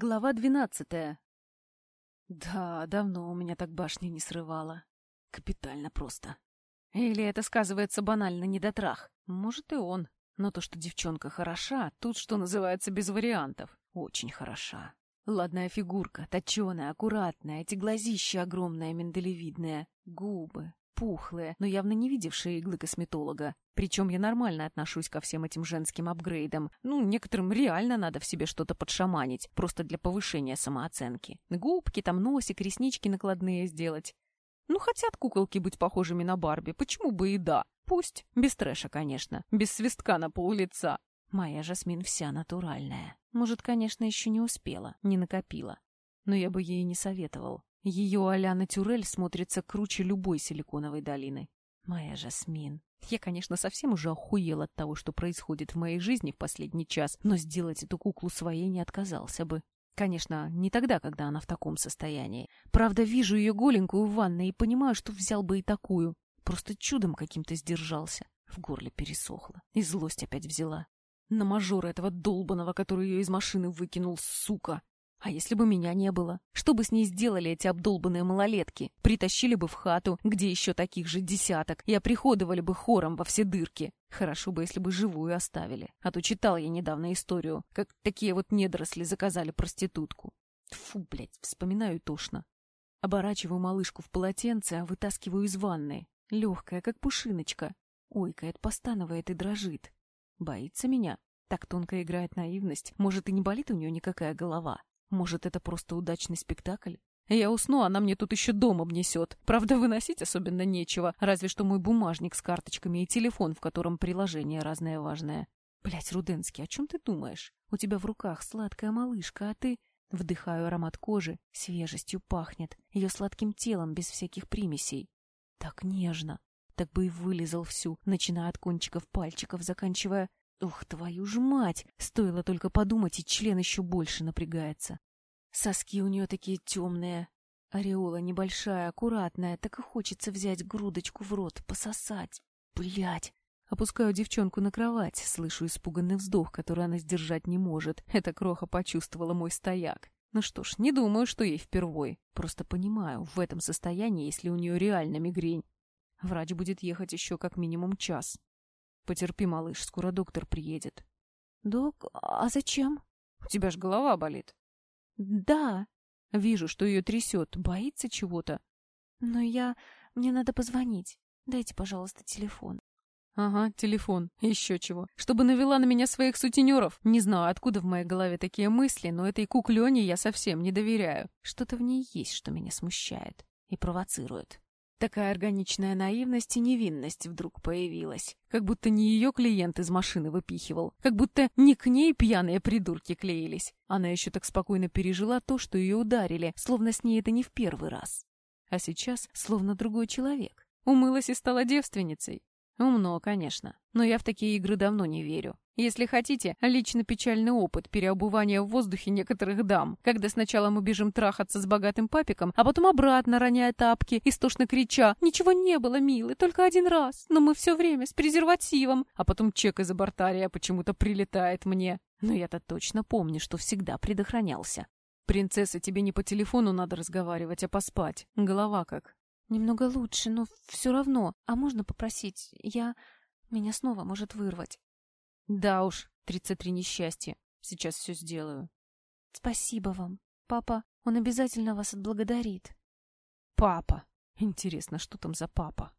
Глава двенадцатая. Да, давно у меня так башню не срывало. Капитально просто. Или это сказывается банально недотрах? Может, и он. Но то, что девчонка хороша, тут, что называется, без вариантов. Очень хороша. Ладная фигурка, точеная, аккуратная, эти глазища огромные, миндалевидные, губы, пухлые, но явно не видевшие иглы косметолога. Причем я нормально отношусь ко всем этим женским апгрейдам. Ну, некоторым реально надо в себе что-то подшаманить, просто для повышения самооценки. Губки, там носик, реснички накладные сделать. Ну, хотят куколки быть похожими на Барби, почему бы и да? Пусть. Без трэша, конечно. Без свистка на пол лица. Моя Жасмин вся натуральная. Может, конечно, еще не успела, не накопила. Но я бы ей не советовал. Ее Аляна Тюрель смотрится круче любой силиконовой долины. Моя Жасмин. Я, конечно, совсем уже охуел от того, что происходит в моей жизни в последний час, но сделать эту куклу своей не отказался бы. Конечно, не тогда, когда она в таком состоянии. Правда, вижу ее голенькую в ванной и понимаю, что взял бы и такую. Просто чудом каким-то сдержался. В горле пересохло. И злость опять взяла. На мажора этого долбаного, который ее из машины выкинул, сука. А если бы меня не было? Что бы с ней сделали эти обдолбанные малолетки? Притащили бы в хату, где еще таких же десяток, и оприходовали бы хором во все дырки. Хорошо бы, если бы живую оставили. А то читал я недавно историю, как такие вот недоросли заказали проститутку. Фу, блядь, вспоминаю тошно. Оборачиваю малышку в полотенце, а вытаскиваю из ванны. Легкая, как пушиночка. Ойкает, постанывает и дрожит. Боится меня? Так тонко играет наивность. Может, и не болит у нее никакая голова. Может, это просто удачный спектакль? Я усну, она мне тут еще дом обнесет. Правда, выносить особенно нечего, разве что мой бумажник с карточками и телефон, в котором приложение разное важное. Блять, Руденский, о чем ты думаешь? У тебя в руках сладкая малышка, а ты... Вдыхаю аромат кожи, свежестью пахнет, ее сладким телом, без всяких примесей. Так нежно. Так бы и вылезал всю, начиная от кончиков пальчиков, заканчивая Ух, твою ж мать! Стоило только подумать, и член еще больше напрягается. Соски у нее такие темные. Ореола небольшая, аккуратная, так и хочется взять грудочку в рот, пососать. Блять! Опускаю девчонку на кровать, слышу испуганный вздох, который она сдержать не может. Эта кроха почувствовала мой стояк. Ну что ж, не думаю, что ей впервой. Просто понимаю, в этом состоянии, если у нее реально мигрень. Врач будет ехать еще как минимум час. Потерпи, малыш, скоро доктор приедет. Док, а зачем? У тебя ж голова болит. Да. Вижу, что ее трясет, боится чего-то. Но я... Мне надо позвонить. Дайте, пожалуйста, телефон. Ага, телефон. Еще чего. Чтобы навела на меня своих сутенеров. Не знаю, откуда в моей голове такие мысли, но этой куклене я совсем не доверяю. Что-то в ней есть, что меня смущает и провоцирует. Такая органичная наивность и невинность вдруг появилась. Как будто не ее клиент из машины выпихивал. Как будто не к ней пьяные придурки клеились. Она еще так спокойно пережила то, что ее ударили, словно с ней это не в первый раз. А сейчас словно другой человек. Умылась и стала девственницей. Умно, конечно. Но я в такие игры давно не верю. Если хотите, лично печальный опыт переобувания в воздухе некоторых дам, когда сначала мы бежим трахаться с богатым папиком, а потом обратно роняя тапки, истошно крича «Ничего не было, милый, только один раз, но мы все время с презервативом», а потом чек из абортария почему-то прилетает мне. Но я-то точно помню, что всегда предохранялся. «Принцесса, тебе не по телефону надо разговаривать, а поспать. Голова как?» «Немного лучше, но все равно. А можно попросить? Я... Меня снова может вырвать». Да уж, тридцать три несчастья. Сейчас все сделаю. Спасибо вам. Папа, он обязательно вас отблагодарит. Папа. Интересно, что там за папа?